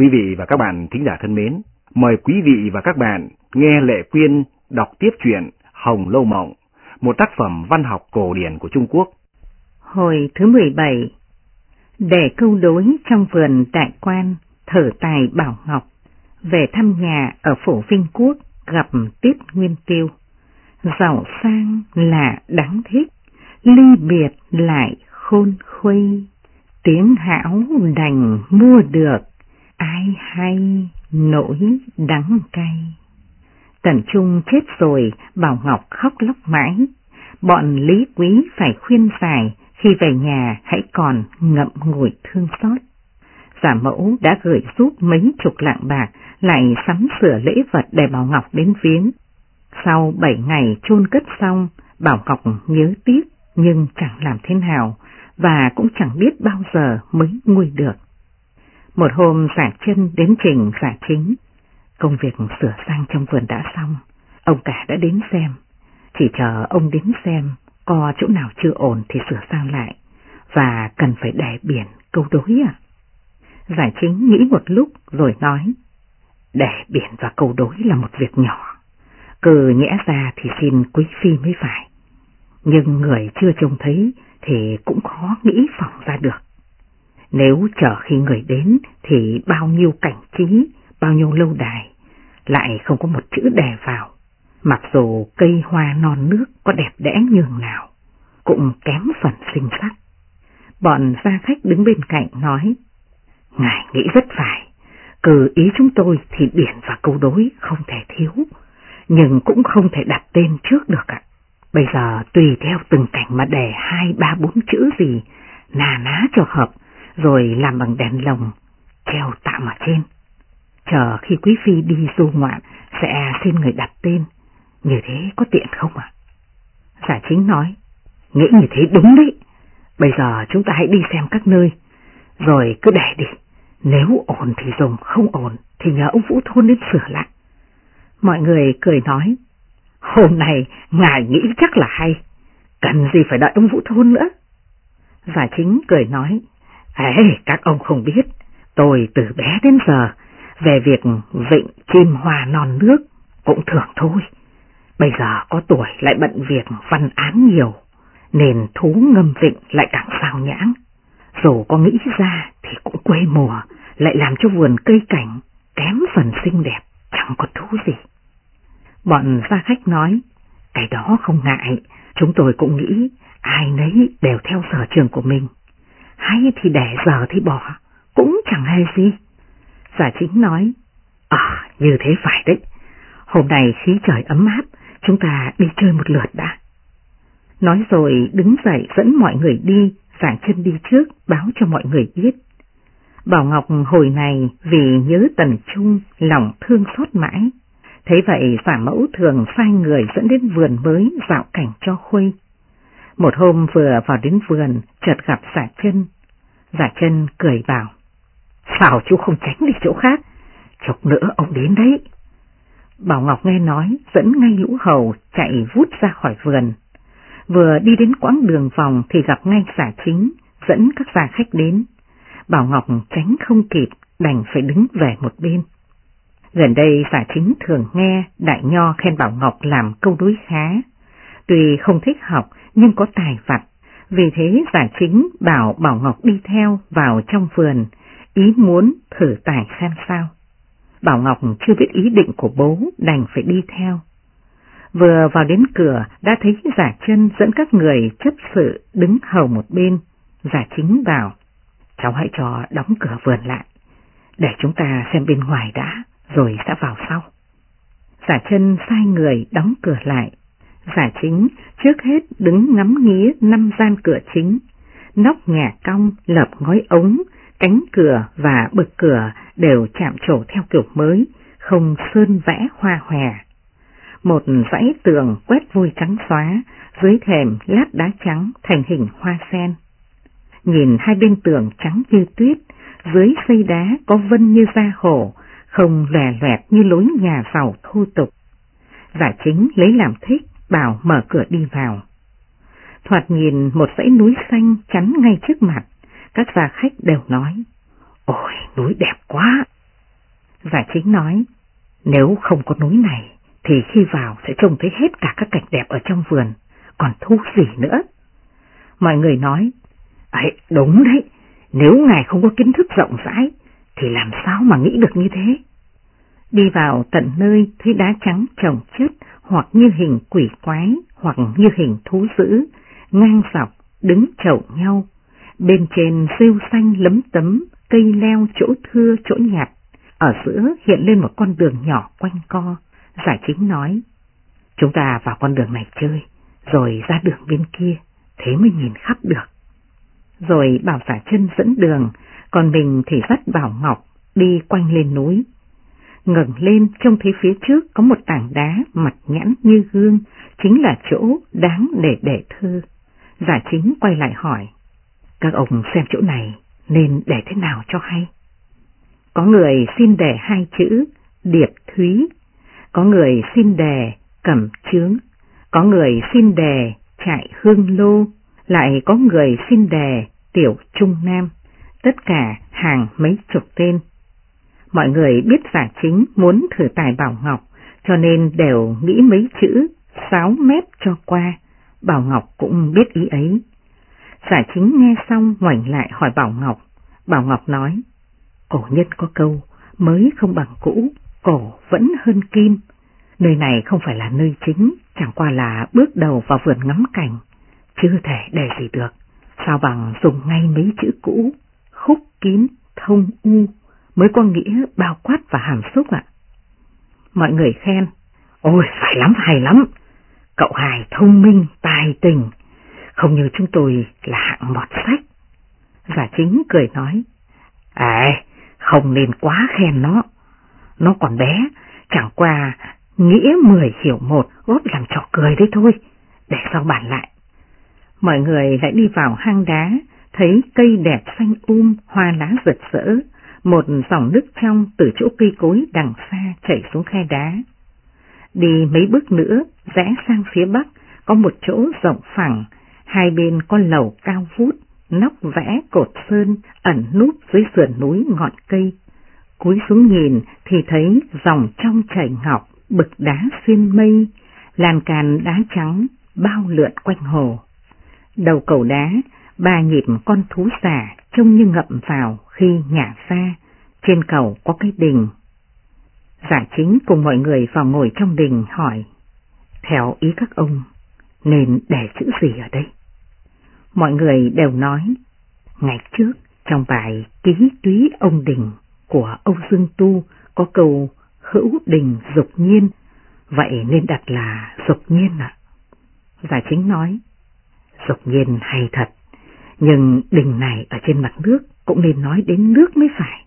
Quý vị và các bạn thính giả thân mến, mời quý vị và các bạn nghe Lệ Quyên đọc tiếp truyện Hồng Lâu Mộng, một tác phẩm văn học cổ điển của Trung Quốc. Hồi thứ 17 Để câu đối trong vườn đại quan, thở tài Bảo Ngọc, về thăm nhà ở phủ Vinh Quốc gặp Tiết Nguyên Tiêu. Giàu sang là đáng thích, ly biệt lại khôn khuây, tiếng hão đành mua được, ai hay nỗi đắng cay. Tần Trung chết rồi, Bảo Ngọc khóc lóc mãi. Bọn Lý Quý phải khuyên giải, khi về nhà hãy còn ngậm ngùi thương xót. Giả mẫu đã gửi giúp mấy chục lạng bạc, lại sắm sửa lễ vật để Bảo Ngọc đến viếng. Sau bảy ngày chôn cất xong, Bảo Ngọc nhớ tiếc nhưng chẳng làm thế nào, và cũng chẳng biết bao giờ mới nguôi được. Một hôm giả chân đến trình giả chính, công việc sửa sang trong vườn đã xong, ông cả đã đến xem, chỉ chờ ông đến xem, có chỗ nào chưa ổn thì sửa sang lại, và cần phải đè biển câu đối à. Giải chính nghĩ một lúc rồi nói, đè biển và câu đối là một việc nhỏ, cừ nhẽ ra thì xin quý phi mới phải, nhưng người chưa trông thấy thì cũng khó nghĩ phỏng ra được. Nếu chờ khi người đến thì bao nhiêu cảnh trí, bao nhiêu lâu đài, lại không có một chữ đè vào, mặc dù cây hoa non nước có đẹp đẽ nhường nào, cũng kém phần sinh sắc. Bọn gia khách đứng bên cạnh nói, Ngài nghĩ rất phải, cử ý chúng tôi thì biển và câu đối không thể thiếu, nhưng cũng không thể đặt tên trước được ạ. Bây giờ tùy theo từng cảnh mà đề hai ba bốn chữ gì, nà ná cho hợp, rồi làm bằng đèn lồng, treo tạm ở trên. Chờ khi quý phi đi du ngoạn sẽ xin người đặt tên, như thế có tiện không ạ? Giả chính nói, nghĩ như thế đúng đấy, bây giờ chúng ta hãy đi xem các nơi, rồi cứ để đi, nếu ổn thì dùng, không ổn thì nhờ ông Vũ Thôn đến sửa lại. Mọi người cười nói, Hôm nay ngài nghĩ chắc là hay, cần gì phải đợi ông Vũ Thôn nữa. Giả chính cười nói, Ê, các ông không biết, tôi từ bé đến giờ, về việc vịnh chim hoa non nước cũng thường thôi. Bây giờ có tuổi lại bận việc văn án nhiều, nên thú ngâm vịnh lại càng sao nhãng. Dù có nghĩ ra thì cũng quê mùa, lại làm cho vườn cây cảnh kém phần xinh đẹp, chẳng có thú gì. Bọn gia khách nói, cái đó không ngại, chúng tôi cũng nghĩ ai nấy đều theo sở trường của mình. Hay thì để giờ thì bỏ, cũng chẳng hay gì. Giả chính nói, à như thế phải đấy, hôm nay khí trời ấm áp, chúng ta đi chơi một lượt đã. Nói rồi đứng dậy dẫn mọi người đi, giảng chân đi trước báo cho mọi người biết. Bảo Ngọc hồi này vì nhớ Tần Trung lòng thương xót mãi, Thế vậy giả mẫu thường sai người dẫn đến vườn mới dạo cảnh cho Khuây. Một hôm vừa vào đến vườn, chợt gặp giả chân. Giả chân cười bảo, sao chú không tránh đi chỗ khác, chọc nữa ông đến đấy. Bảo Ngọc nghe nói, dẫn ngay lũ hầu chạy vút ra khỏi vườn. Vừa đi đến quãng đường vòng thì gặp ngay giả chính, dẫn các gia khách đến. Bảo Ngọc tránh không kịp, đành phải đứng về một bên. Gần đây giả chính thường nghe Đại Nho khen Bảo Ngọc làm câu đối khá. Tuy không thích học nhưng có tài vặt, vì thế giả chính bảo Bảo Ngọc đi theo vào trong vườn, ý muốn thử tài xem sao. Bảo Ngọc chưa biết ý định của bố đành phải đi theo. Vừa vào đến cửa đã thấy giả chân dẫn các người chấp sự đứng hầu một bên, giả chính bảo, cháu hãy cho đóng cửa vườn lại, để chúng ta xem bên ngoài đã rồi sẽ vào sau. Giả chân sai người đóng cửa lại. Giả chính trước hết đứng ngắm nghía năm gian cửa chính, nóc nhà cong, lợp ngói ống, cánh cửa và bực cửa đều chạm trổ theo kiểu mới, không sơn vẽ hoa hòe. Một dãy tường quét vôi trắng xóa, dưới thềm lát đá trắng thành hình hoa sen. Nhìn hai bên tường trắng như tuyết, dưới xây đá có vân như da hổ, không lè loẹt như lối nhà giàu thô tục. Giả chính lấy làm thích, bảo mở cửa đi vào. Thoạt nhìn một dãy núi xanh chắn ngay trước mặt, các gia khách đều nói, Ôi, núi đẹp quá, Giả chính nói, nếu không có núi này, thì khi vào sẽ trông thấy hết cả các cảnh đẹp ở trong vườn, còn thu gì nữa. Mọi người nói, ấy đúng đấy, nếu ngài không có kiến thức rộng rãi, thì làm sao mà nghĩ được như thế? Đi vào tận nơi thấy đá trắng trồng chất hoặc như hình quỷ quái hoặc như hình thú dữ, ngang dọc, đứng chậu nhau. Bên trên rêu xanh lấm tấm, cây leo chỗ thưa chỗ nhạt, ở giữa hiện lên một con đường nhỏ quanh co. Giải chính nói, chúng ta vào con đường này chơi, rồi ra đường bên kia, thế mới nhìn khắp được. Rồi bảo giả chân dẫn đường, còn mình thì dắt bảo Ngọc đi quanh lên núi. Ngẩng lên trông thấy phía trước có một tảng đá mặt nhẵn như gương, chính là chỗ đáng để để thơ. Giả chính quay lại hỏi, các ông xem chỗ này nên để thế nào cho hay? Có người xin đề hai chữ Điệp Thúy, có người xin đề Cẩm Trướng, có người xin đề Trại Hương Lô, lại có người xin đề Tiểu Trung Nam, tất cả hàng mấy chục tên. Mọi người biết giả chính muốn thử tài Bảo Ngọc, cho nên đều nghĩ mấy chữ 6 mét cho qua, Bảo Ngọc cũng biết ý ấy. Giả chính nghe xong ngoảnh lại hỏi Bảo Ngọc, Bảo Ngọc nói, cổ nhân có câu, mới không bằng cũ, cổ vẫn hơn kim. Nơi này không phải là nơi chính, chẳng qua là bước đầu vào vườn ngắm cảnh, chưa thể để gì được. Sao bằng dùng ngay mấy chữ cũ, khúc kín, thông u, mới có nghĩa bao quát và hàm xúc ạ. Mọi người khen, ôi phải lắm hay lắm, cậu hài thông minh, tài tình, không như chúng tôi là hạng mọt sách. Giả chính cười nói, Ê, không nên quá khen nó, nó còn bé, chẳng qua nghĩa mười hiểu một, góp làm trò cười đấy thôi, để sau bàn lại. Mọi người lại đi vào hang đá, thấy cây đẹp xanh um, hoa lá rực rỡ, một dòng nước trong từ chỗ cây cối đằng xa chảy xuống khe đá. Đi mấy bước nữa, rẽ sang phía bắc, có một chỗ rộng phẳng, hai bên có lầu cao vút, nóc vẽ cột sơn ẩn núp dưới sườn núi ngọn cây. Cúi xuống nhìn thì thấy dòng trong chảy ngọc, bực đá xuyên mây, làn càn đá trắng bao lượn quanh hồ. Đầu cầu đá, ba nhịp con thú xà trông như ngậm vào khi nhả ra, trên cầu có cái đình. Giả chính cùng mọi người vào ngồi trong đình hỏi, theo ý các ông, nên để chữ gì ở đây? Mọi người đều nói, ngày trước trong bài Ký túy ông đình của Âu Dương Tu có câu hữu đình dục nhiên, vậy nên đặt là dục nhiên ạ. Giả chính nói, dục nhiên hay thật, nhưng đình này ở trên mặt nước cũng nên nói đến nước mới phải.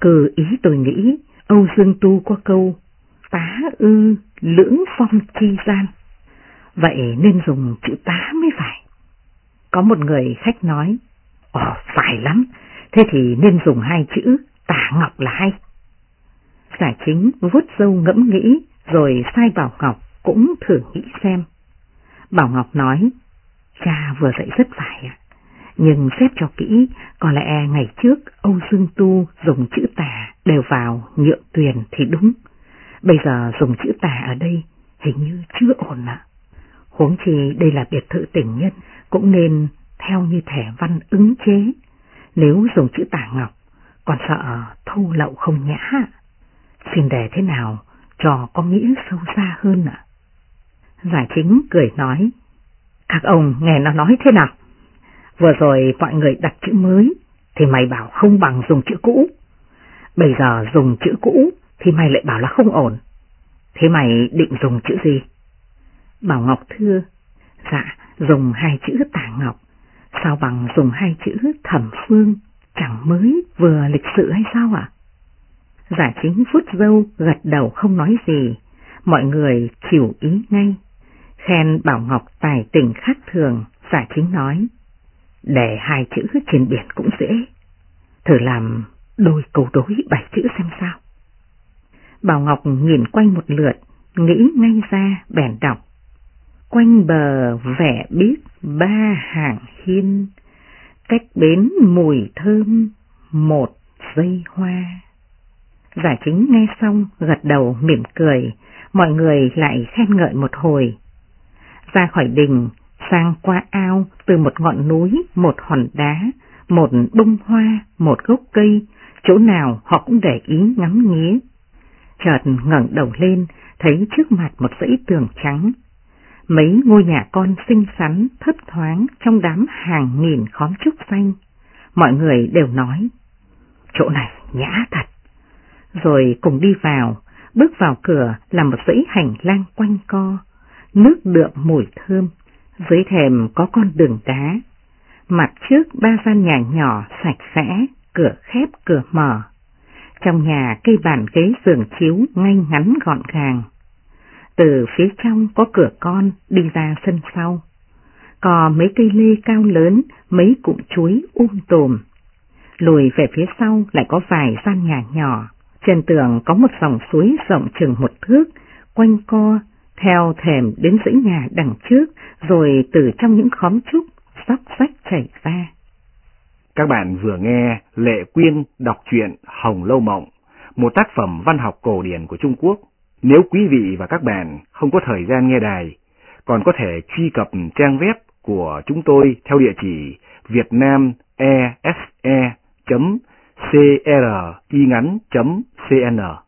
Cứ ý tôi nghĩ Âu Dương Tu có câu tá ư lưỡng phong chi gian, vậy nên dùng chữ tá mới phải. Có một người khách nói, Ồ, phải lắm, thế thì nên dùng hai chữ tả ngọc là hay. Giải chính vuốt dâu ngẫm nghĩ rồi sai Bảo Ngọc cũng thử nghĩ xem. Bảo Ngọc nói, cha vừa dạy rất phải ạ, nhưng xét cho kỹ, có lẽ ngày trước Âu Dương Tu dùng chữ tà đều vào nhượng tuyền thì đúng. Bây giờ dùng chữ tà ở đây hình như chưa ổn ạ. Huống chi đây là biệt thự tỉnh nhân, cũng nên theo như thẻ văn ứng chế. Nếu dùng chữ tả ngọc, còn sợ thâu lậu không nhã. Xin đề thế nào cho có nghĩa sâu xa hơn ạ? Giải chính cười nói, các ông nghe nó nói thế nào? Vừa rồi mọi người đặt chữ mới, thì mày bảo không bằng dùng chữ cũ. Bây giờ dùng chữ cũ thì mày lại bảo là không ổn. Thế mày định dùng chữ gì? Bảo Ngọc thưa, dạ, dùng hai chữ tả ngọc, sao bằng dùng hai chữ thẩm phương, chẳng mới vừa lịch sự hay sao ạ? Giả chính phút dâu gật đầu không nói gì, mọi người chịu ý ngay. Khen Bảo Ngọc tài tình khác thường, giả chính nói, để hai chữ trên biển cũng dễ, thử làm đôi câu đối bảy chữ xem sao. Bảo Ngọc nhìn quanh một lượt, nghĩ ngay ra bèn đọc quanh bờ vẻ biết ba hàng hiên, cách bến mùi thơm một dây hoa. Giả chính nghe xong gật đầu mỉm cười, mọi người lại khen ngợi một hồi. Ra khỏi đình, sang qua ao từ một ngọn núi, một hòn đá, một bông hoa, một gốc cây, chỗ nào họ cũng để ý ngắm nghía. Chợt ngẩng đầu lên, thấy trước mặt một dãy tường trắng. Mấy ngôi nhà con xinh xắn, thấp thoáng trong đám hàng nghìn khóm trúc xanh. Mọi người đều nói, chỗ này nhã thật. Rồi cùng đi vào, bước vào cửa là một dãy hành lang quanh co, nước đượm mùi thơm, dưới thềm có con đường đá. Mặt trước ba gian nhà nhỏ sạch sẽ, cửa khép cửa mở. Trong nhà cây bàn ghế giường chiếu ngay ngắn gọn gàng. Từ phía trong có cửa con đi ra sân sau. Có mấy cây lê cao lớn, mấy cụm chuối um tùm. Lùi về phía sau lại có vài gian nhà nhỏ. Trên tường có một dòng suối rộng chừng một thước, quanh co, theo thềm đến dãy nhà đằng trước, rồi từ trong những khóm trúc, sóc sách chảy ra. Các bạn vừa nghe Lệ Quyên đọc truyện Hồng Lâu Mộng, một tác phẩm văn học cổ điển của Trung Quốc. Nếu quý vị và các bạn không có thời gian nghe đài, còn có thể truy cập trang web của chúng tôi theo địa chỉ vietnamese.cringắn.cn